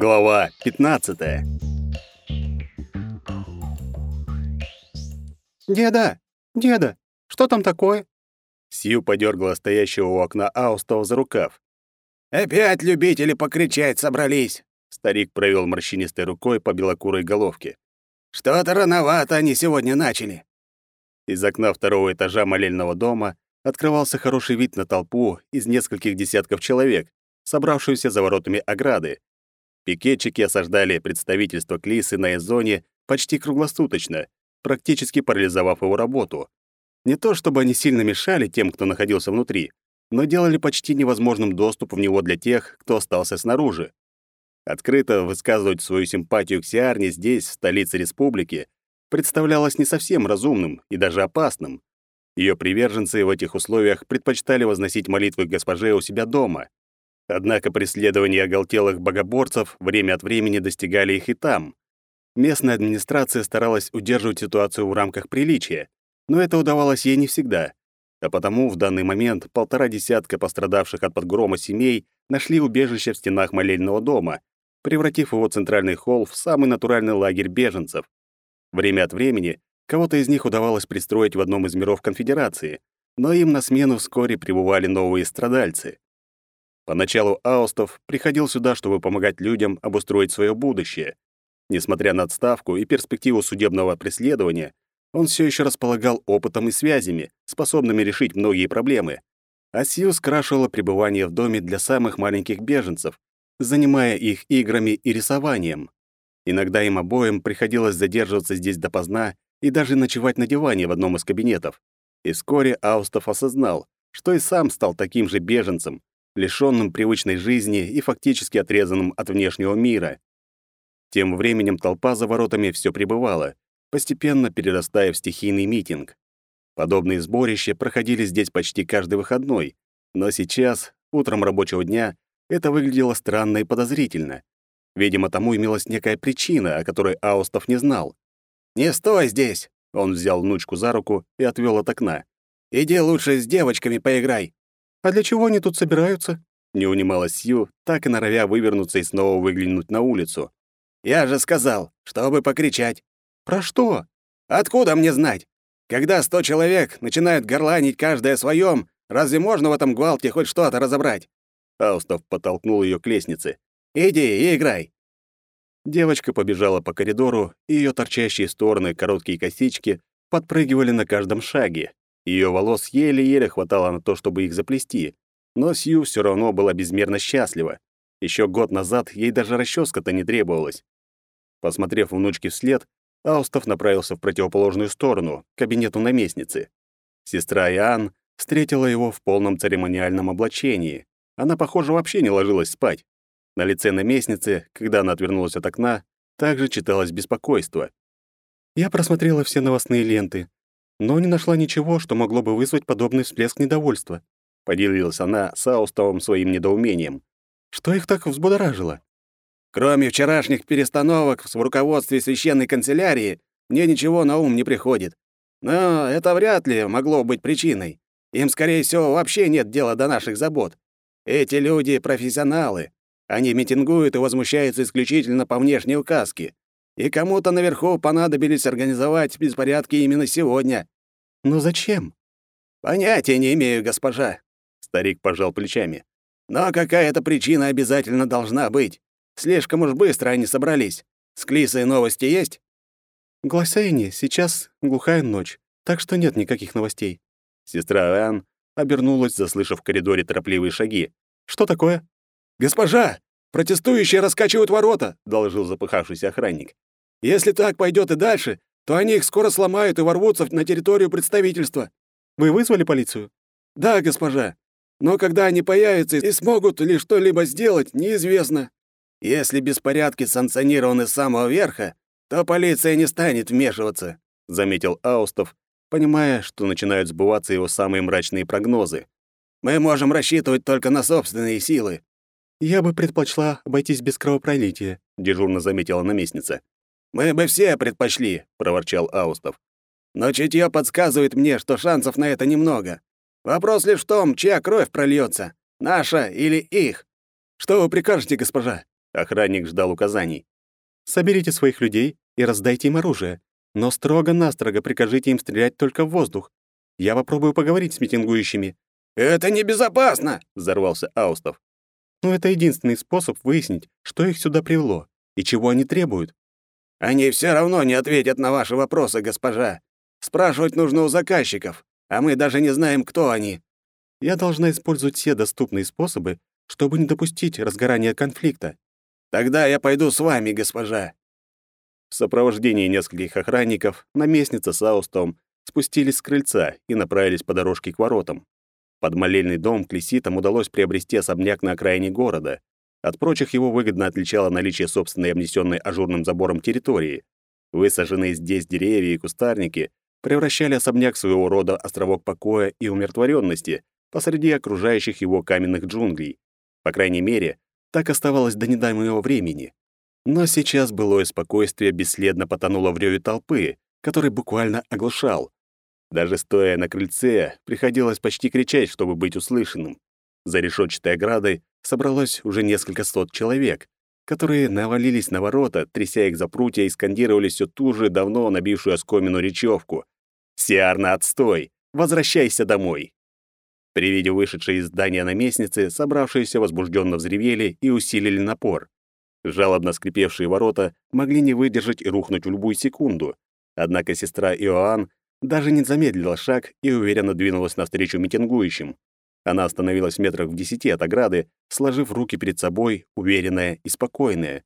Глава 15. «Деда! Деда! Что там такое?» Сью подергала стоящего у окна Аустова за рукав. «Опять любители покричать собрались!» Старик провел морщинистой рукой по белокурой головке. «Что-то рановато они сегодня начали». Из окна второго этажа молельного дома открывался хороший вид на толпу из нескольких десятков человек, собравшуюся за воротами ограды. Пикетчики осаждали представительство Клисы на Эзоне почти круглосуточно, практически парализовав его работу. Не то чтобы они сильно мешали тем, кто находился внутри, но делали почти невозможным доступ в него для тех, кто остался снаружи. Открыто высказывать свою симпатию к Сиарне здесь, в столице республики, представлялось не совсем разумным и даже опасным. Ее приверженцы в этих условиях предпочитали возносить молитвы госпоже у себя дома. Однако преследования оголтелых богоборцев время от времени достигали их и там. Местная администрация старалась удерживать ситуацию в рамках приличия, но это удавалось ей не всегда. А потому в данный момент полтора десятка пострадавших от подгрома семей нашли убежище в стенах молельного дома, превратив его центральный холл в самый натуральный лагерь беженцев. Время от времени Кого-то из них удавалось пристроить в одном из миров конфедерации, но им на смену вскоре прибывали новые страдальцы. Поначалу Аустов приходил сюда, чтобы помогать людям обустроить свое будущее. Несмотря на отставку и перспективу судебного преследования, он все еще располагал опытом и связями, способными решить многие проблемы. А Сью скрашивала пребывание в доме для самых маленьких беженцев, занимая их играми и рисованием. Иногда им обоим приходилось задерживаться здесь допоздна и даже ночевать на диване в одном из кабинетов. И вскоре Аустов осознал, что и сам стал таким же беженцем, лишённым привычной жизни и фактически отрезанным от внешнего мира. Тем временем толпа за воротами все пребывала, постепенно перерастая в стихийный митинг. Подобные сборища проходили здесь почти каждый выходной, но сейчас, утром рабочего дня, это выглядело странно и подозрительно. Видимо, тому имелась некая причина, о которой Аустов не знал. «Не стой здесь!» Он взял внучку за руку и отвел от окна. «Иди лучше с девочками поиграй». «А для чего они тут собираются?» Не унималась Сью, так и норовя вывернуться и снова выглянуть на улицу. «Я же сказал, чтобы покричать». «Про что?» «Откуда мне знать? Когда сто человек начинают горланить каждое своем, разве можно в этом гвалте хоть что-то разобрать?» Аустов подтолкнул ее к лестнице. «Иди и играй. Девочка побежала по коридору, и ее торчащие стороны короткие косички подпрыгивали на каждом шаге. Ее волос еле-еле хватало на то, чтобы их заплести, но Сью все равно была безмерно счастлива. Еще год назад ей даже расческа-то не требовалась. Посмотрев внучке вслед, Аустов направился в противоположную сторону, к кабинету наместницы. Сестра Иоанн встретила его в полном церемониальном облачении. Она, похоже, вообще не ложилась спать. На лице наместницы, когда она отвернулась от окна, также читалось беспокойство. «Я просмотрела все новостные ленты, но не нашла ничего, что могло бы вызвать подобный всплеск недовольства», поделилась она с Аустовым своим недоумением. «Что их так взбудоражило?» «Кроме вчерашних перестановок в руководстве священной канцелярии, мне ничего на ум не приходит. Но это вряд ли могло быть причиной. Им, скорее всего, вообще нет дела до наших забот. Эти люди — профессионалы. Они митингуют и возмущаются исключительно по внешней указке. И кому-то наверху понадобились организовать беспорядки именно сегодня. Но зачем? Понятия не имею, госпожа. Старик пожал плечами. Но какая-то причина обязательно должна быть. Слишком уж быстро они собрались. С Клисой новости есть? Гласейни, сейчас глухая ночь, так что нет никаких новостей. Сестра Ан обернулась, заслышав в коридоре торопливые шаги. Что такое? «Госпожа, протестующие раскачивают ворота», — доложил запыхавшийся охранник. «Если так пойдет и дальше, то они их скоро сломают и ворвутся на территорию представительства». «Вы вызвали полицию?» «Да, госпожа. Но когда они появятся и смогут ли что-либо сделать, неизвестно. Если беспорядки санкционированы с самого верха, то полиция не станет вмешиваться», — заметил Аустов, понимая, что начинают сбываться его самые мрачные прогнозы. «Мы можем рассчитывать только на собственные силы. «Я бы предпочла обойтись без кровопролития», — дежурно заметила наместница. «Мы бы все предпочли», — проворчал Аустов. «Но чутье подсказывает мне, что шансов на это немного. Вопрос лишь в том, чья кровь прольется, наша или их. Что вы прикажете, госпожа?» Охранник ждал указаний. «Соберите своих людей и раздайте им оружие, но строго-настрого прикажите им стрелять только в воздух. Я попробую поговорить с митингующими». «Это небезопасно!» — взорвался Аустов. «Но это единственный способ выяснить, что их сюда привело и чего они требуют». «Они все равно не ответят на ваши вопросы, госпожа. Спрашивать нужно у заказчиков, а мы даже не знаем, кто они». «Я должна использовать все доступные способы, чтобы не допустить разгорания конфликта». «Тогда я пойду с вами, госпожа». В сопровождении нескольких охранников наместница с Аустом спустились с крыльца и направились по дорожке к воротам. Под молельный дом клеситам удалось приобрести особняк на окраине города. От прочих его выгодно отличало наличие собственной обнесенной ажурным забором территории. Высаженные здесь деревья и кустарники превращали особняк своего рода островок покоя и умиротворенности посреди окружающих его каменных джунглей. По крайней мере, так оставалось до недавнего времени. Но сейчас былое спокойствие бесследно потонуло в рёве толпы, который буквально оглушал. Даже стоя на крыльце, приходилось почти кричать, чтобы быть услышанным. За решетчатой оградой собралось уже несколько сот человек, которые навалились на ворота, тряся их за прутья и скандировали всю ту же давно набившую оскомину речевку. «Сиарна, отстой! Возвращайся домой!» При виде вышедшей из здания наместницы, собравшиеся возбужденно взревели и усилили напор. Жалобно скрипевшие ворота могли не выдержать и рухнуть в любую секунду. Однако сестра Иоанн даже не замедлила шаг и уверенно двинулась навстречу митингующим. Она остановилась в метрах в десяти от ограды, сложив руки перед собой, уверенная и спокойная.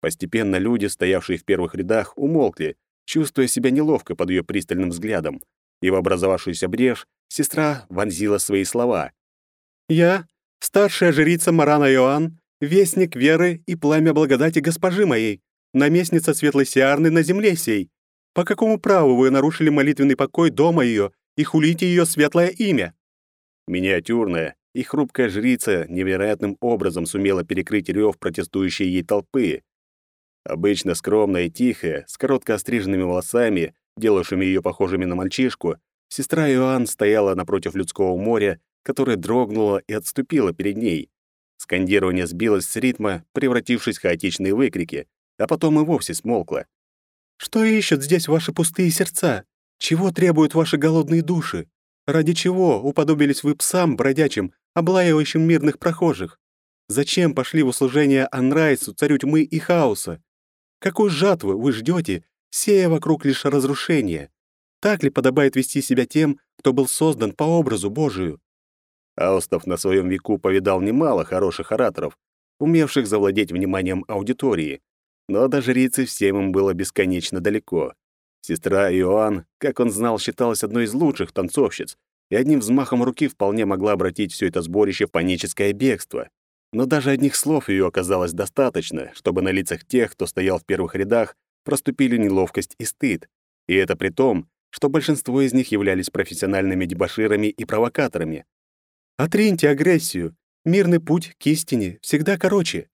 Постепенно люди, стоявшие в первых рядах, умолкли, чувствуя себя неловко под ее пристальным взглядом, и в образовавшуюся брешь сестра вонзила свои слова. «Я, старшая жрица Марана Иоанн, вестник веры и пламя благодати госпожи моей, наместница светлой Сиарны на земле сей, по какому праву вы нарушили молитвенный покой дома ее и хулите ее светлое имя?» Миниатюрная и хрупкая жрица невероятным образом сумела перекрыть рев протестующей ей толпы. Обычно скромная и тихая, с коротко остриженными волосами, делавшими ее похожими на мальчишку, сестра Иоанн стояла напротив людского моря, которое дрогнуло и отступило перед ней. Скандирование сбилось с ритма, превратившись в хаотичные выкрики, а потом и вовсе смолкло. Что ищут здесь ваши пустые сердца? Чего требуют ваши голодные души? Ради чего уподобились вы псам бродячим, облаивающим мирных прохожих? Зачем пошли в услужение Анрайсу, царю тьмы и хаоса? Какой жатвы вы ждете, сея вокруг лишь разрушения? Так ли подобает вести себя тем, кто был создан по образу Божию? Аустов на своем веку повидал немало хороших ораторов, умевших завладеть вниманием аудитории но до жрицы всем им было бесконечно далеко. Сестра Иоанн, как он знал, считалась одной из лучших танцовщиц, и одним взмахом руки вполне могла обратить все это сборище в паническое бегство. Но даже одних слов ее оказалось достаточно, чтобы на лицах тех, кто стоял в первых рядах, проступили неловкость и стыд. И это при том, что большинство из них являлись профессиональными дебоширами и провокаторами. «Отриньте агрессию. Мирный путь к истине всегда короче».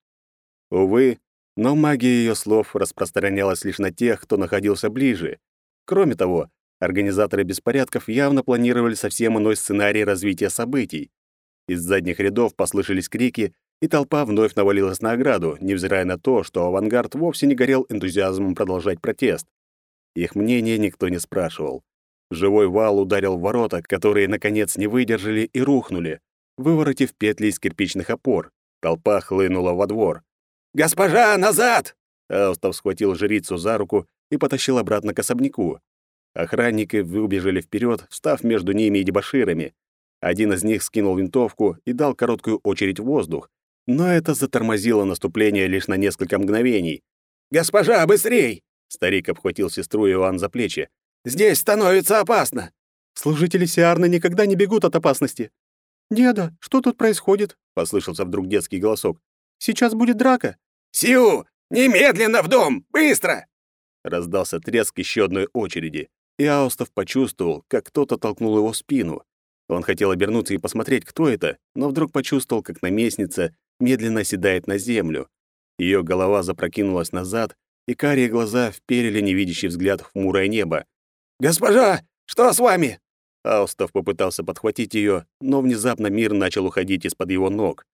Увы, но магия ее слов распространялась лишь на тех, кто находился ближе. Кроме того, организаторы беспорядков явно планировали совсем иной сценарий развития событий. Из задних рядов послышались крики, и толпа вновь навалилась на ограду, невзирая на то, что авангард вовсе не горел энтузиазмом продолжать протест. Их мнение никто не спрашивал. Живой вал ударил в ворота, которые, наконец, не выдержали и рухнули, выворотив петли из кирпичных опор. Толпа хлынула во двор. «Госпожа, назад!» Аустов схватил жрицу за руку и потащил обратно к особняку. Охранники выбежали вперед, встав между ними и дебоширами. Один из них скинул винтовку и дал короткую очередь в воздух, но это затормозило наступление лишь на несколько мгновений. «Госпожа, быстрей!» Старик обхватил сестру Иоанн за плечи. «Здесь становится опасно!» «Служители Сиарны никогда не бегут от опасности!» «Деда, что тут происходит?» — послышался вдруг детский голосок. Сейчас будет драка. Сиу, немедленно в дом, быстро! Раздался треск еще одной очереди, и Аустов почувствовал, как кто-то толкнул его в спину. Он хотел обернуться и посмотреть, кто это, но вдруг почувствовал, как наместница медленно седает на землю. Ее голова запрокинулась назад, и карие глаза вперили невидящий взгляд в хмурое небо. «Госпожа, что с вами?» Аустов попытался подхватить ее, но внезапно мир начал уходить из-под его ног.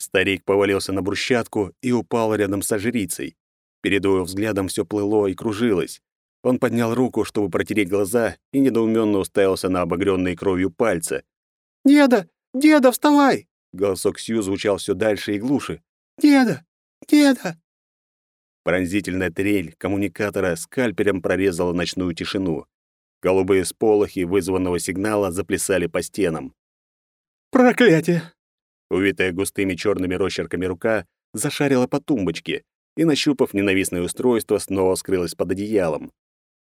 Старик повалился на брусчатку и упал рядом со жрицей. Перед его взглядом все плыло и кружилось. Он поднял руку, чтобы протереть глаза, и недоуменно уставился на обогренные кровью пальцы. «Деда! Деда, вставай!» Голосок Сью звучал все дальше и глуше. «Деда! Деда!» Пронзительная трель коммуникатора скальпелем прорезала ночную тишину. Голубые сполохи вызванного сигнала заплясали по стенам. «Проклятие!» Увитая густыми черными росчерками рука зашарила по тумбочке и, нащупав ненавистное устройство, снова скрылась под одеялом.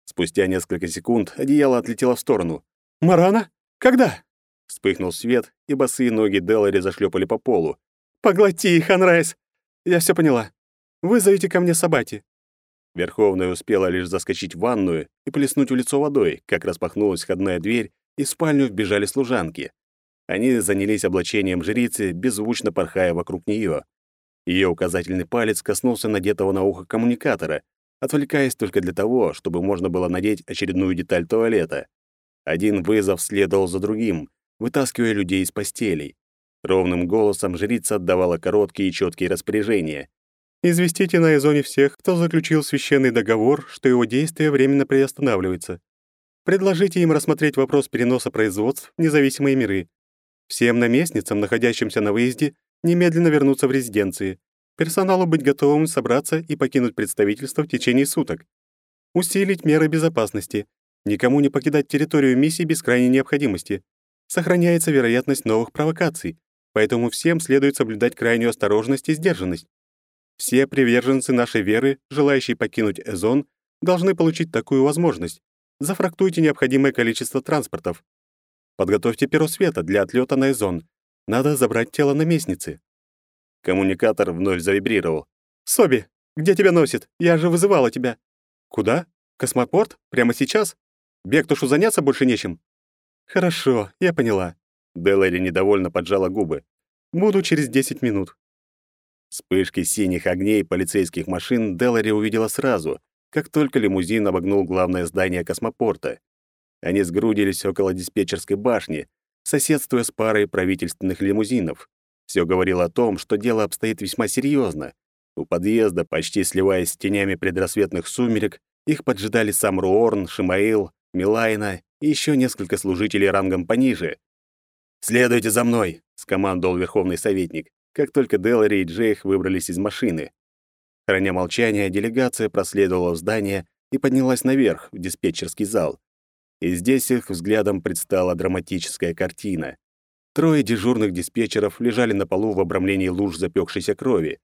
Спустя несколько секунд одеяло отлетело в сторону. «Марана? Когда?» Вспыхнул свет, и босые ноги Делари зашлепали по полу. «Поглоти их, Анрайс! Я все поняла. Вызовите ко мне Сабати». Верховная успела лишь заскочить в ванную и плеснуть в лицо водой, как распахнулась входная дверь, и в спальню вбежали служанки. Они занялись облачением жрицы, беззвучно порхая вокруг нее. Ее указательный палец коснулся надетого на ухо коммуникатора, отвлекаясь только для того, чтобы можно было надеть очередную деталь туалета. Один вызов следовал за другим, вытаскивая людей из постелей. Ровным голосом жрица отдавала короткие и четкие распоряжения. «Известите на Эзоне всех, кто заключил священный договор, что его действие временно приостанавливается. Предложите им рассмотреть вопрос переноса производств в независимые миры. Всем наместницам, находящимся на выезде, немедленно вернуться в резиденции. Персоналу быть готовым собраться и покинуть представительство в течение суток. Усилить меры безопасности. Никому не покидать территорию миссии без крайней необходимости. Сохраняется вероятность новых провокаций, поэтому всем следует соблюдать крайнюю осторожность и сдержанность. Все приверженцы нашей веры, желающие покинуть Эзон, должны получить такую возможность. Зафрактуйте необходимое количество транспортов. Подготовьте перо света для отлета на Эзон. Надо забрать тело наместницы. Коммуникатор вновь завибрировал. «Соби, где тебя носит? Я же вызывала тебя». «Куда? Космопорт? Прямо сейчас? Бектушу заняться больше нечем?» «Хорошо, я поняла». Делари недовольно поджала губы. «Буду через 10 минут». Вспышки синих огней полицейских машин Делари увидела сразу, как только лимузин обогнул главное здание космопорта. Они сгрудились около диспетчерской башни, соседствуя с парой правительственных лимузинов. Все говорило о том, что дело обстоит весьма серьезно. У подъезда, почти сливаясь с тенями предрассветных сумерек, их поджидали сам Руорн, Шимаил, Милайна и еще несколько служителей рангом пониже. «Следуйте за мной!» — скомандовал верховный советник, как только Делари и Джейх выбрались из машины. Храня молчание, делегация проследовала в здание и поднялась наверх, в диспетчерский зал. И здесь их взглядом предстала драматическая картина. Трое дежурных диспетчеров лежали на полу в обрамлении луж запекшейся крови.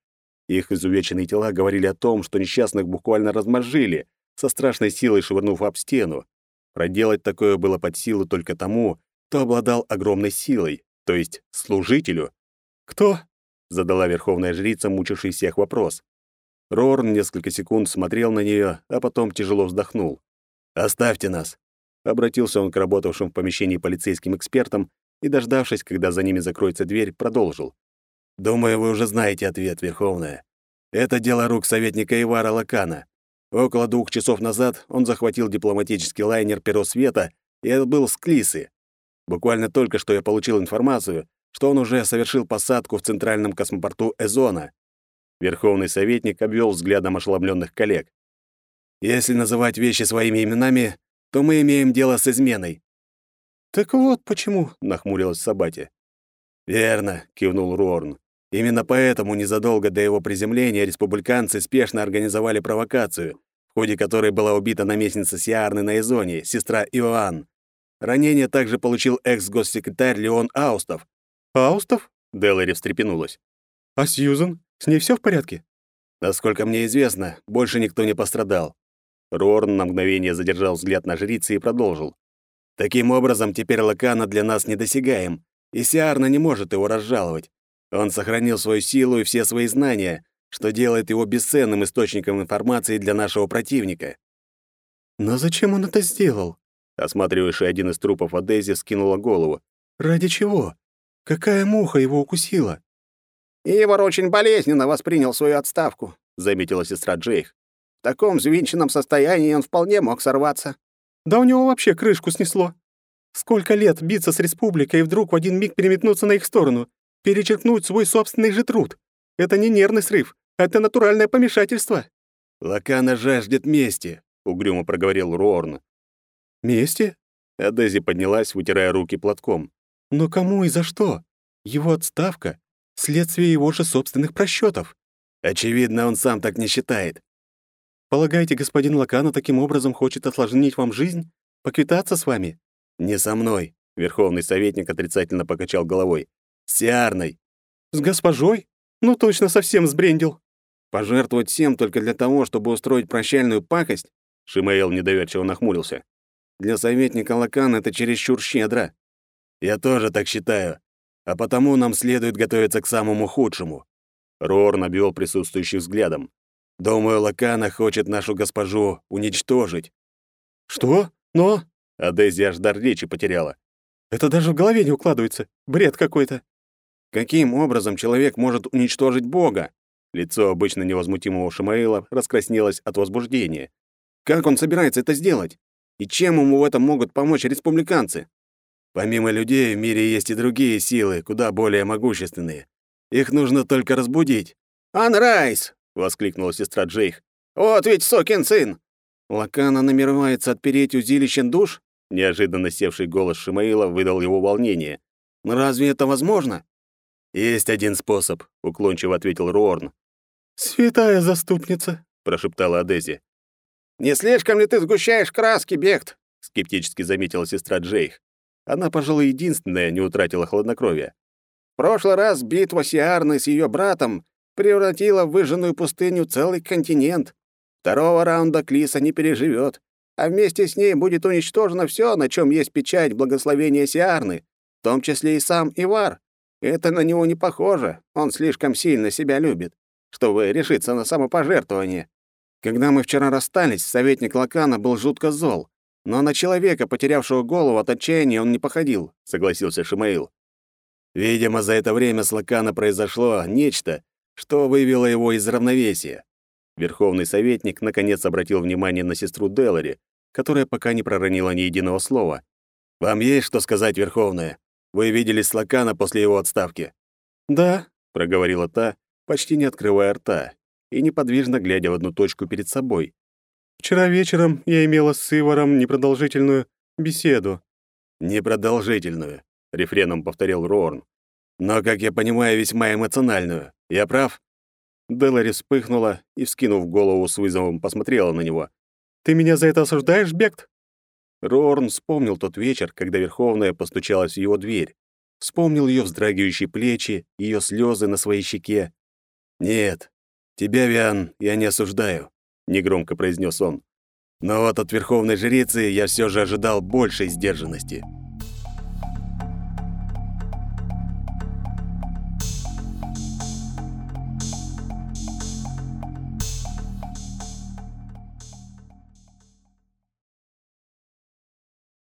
Их изувеченные тела говорили о том, что несчастных буквально размозжили, со страшной силой швырнув об стену. Проделать такое было под силу только тому, кто обладал огромной силой, то есть служителю. «Кто?» — задала верховная жрица, мучивший всех вопрос. Рорн несколько секунд смотрел на нее, а потом тяжело вздохнул. «Оставьте нас!» — обратился он к работавшим в помещении полицейским экспертам и, дождавшись, когда за ними закроется дверь, продолжил. «Думаю, вы уже знаете ответ, Верховная. Это дело рук советника Ивара Лакана. Около двух часов назад он захватил дипломатический лайнер «Перо света» и отбыл с Клисы. Буквально только что я получил информацию, что он уже совершил посадку в центральном космопорту Эзона. Верховный советник обвел взглядом ошеломленных коллег. «Если называть вещи своими именами, то мы имеем дело с изменой. «Так вот почему», — нахмурилась Сабати. «Верно», — кивнул Руорн. «Именно поэтому незадолго до его приземления республиканцы спешно организовали провокацию, в ходе которой была убита наместница Сиарны на Изоне, сестра Иоанн. Ранение также получил экс-госсекретарь Леон Аустов». «Аустов?» — Делари встрепенулась. «А Сьюзен? С ней все в порядке?» «Насколько мне известно, больше никто не пострадал». Руорн на мгновение задержал взгляд на жрицы и продолжил. Таким образом, теперь Лакана для нас недосягаем, и Сиарна не может его разжаловать. Он сохранил свою силу и все свои знания, что делает его бесценным источником информации для нашего противника. Но зачем он это сделал? Осматривающий один из трупов Адези скинула голову. Ради чего? Какая муха его укусила? Ивар очень болезненно воспринял свою отставку, заметила сестра Джейх. В таком взвинченном состоянии он вполне мог сорваться. Да у него вообще крышку снесло. Сколько лет биться с республикой и вдруг в один миг переметнуться на их сторону? перечеркнуть свой собственный же труд. Это не нервный срыв, это натуральное помешательство». «Лакана жаждет мести», — угрюмо проговорил Руорн. «Мести?» А Дези поднялась, вытирая руки платком. «Но кому и за что? Его отставка — следствие его же собственных просчетов. Очевидно, он сам так не считает. Полагаете, господин Лакана таким образом хочет осложнить вам жизнь? Поквитаться с вами? Не со мной, верховный советник отрицательно покачал головой. С Сиарной. С госпожой? Ну точно совсем сбрендил. Пожертвовать всем только для того, чтобы устроить прощальную пакость? Шимаэл недоверчиво нахмурился. Для советника Лакана это чересчур щедро. Я тоже так считаю. А потому нам следует готовиться к самому худшему. Рор набил присутствующих взглядом. «Думаю, Лакана хочет нашу госпожу уничтожить». «Что? Но...» А Дейзи аж дар речи потеряла. «Это даже в голове не укладывается. Бред какой-то». «Каким образом человек может уничтожить Бога?» Лицо обычно невозмутимого Шамаила раскраснелось от возбуждения. «Как он собирается это сделать? И чем ему в этом могут помочь республиканцы?» «Помимо людей в мире есть и другие силы, куда более могущественные. Их нужно только разбудить. «Анрайс!» — воскликнула сестра Джейх. «Вот ведь сокин сын! Лакана намеревается отпереть узилищен душ?» Неожиданно севший голос Шимаила выдал его волнение. «Но разве это возможно?» «Есть один способ», — уклончиво ответил Руорн. «Святая заступница», — прошептала Адези. «Не слишком ли ты сгущаешь краски, Бект?» — скептически заметила сестра Джейх. Она, пожалуй, единственная не утратила хладнокровия прошлый раз битва Сиарны с ее братом превратила в выжженную пустыню целый континент. Второго раунда Клиса не переживет, а вместе с ней будет уничтожено все, на чем есть печать благословения Сиарны, в том числе и сам Ивар. Это на него не похоже, он слишком сильно себя любит, чтобы решиться на самопожертвование. Когда мы вчера расстались, советник Лакана был жутко зол, но на человека, потерявшего голову от отчаяния, он не походил, согласился Шимаил. Видимо, за это время с Лакана произошло нечто, что вывело его из равновесия. Верховный советник наконец обратил внимание на сестру Делари, которая пока не проронила ни единого слова. «Вам есть что сказать, Верховная? Вы виделись с Лакана после его отставки?» «Да», — проговорила та, почти не открывая рта и неподвижно глядя в одну точку перед собой. «Вчера вечером я имела с Иваром непродолжительную беседу». «Непродолжительную», — рефреном повторил Рорн. «Но, как я понимаю, весьма эмоциональную. Я прав?» Делари вспыхнула и, вскинув голову с вызовом, посмотрела на него. «Ты меня за это осуждаешь, Бект?» Рорн вспомнил тот вечер, когда Верховная постучалась в его дверь. Вспомнил ее вздрагивающие плечи, ее слезы на своей щеке. «Нет, тебя, Виан, я не осуждаю», — негромко произнес он. «Но вот от Верховной Жрицы я все же ожидал большей сдержанности».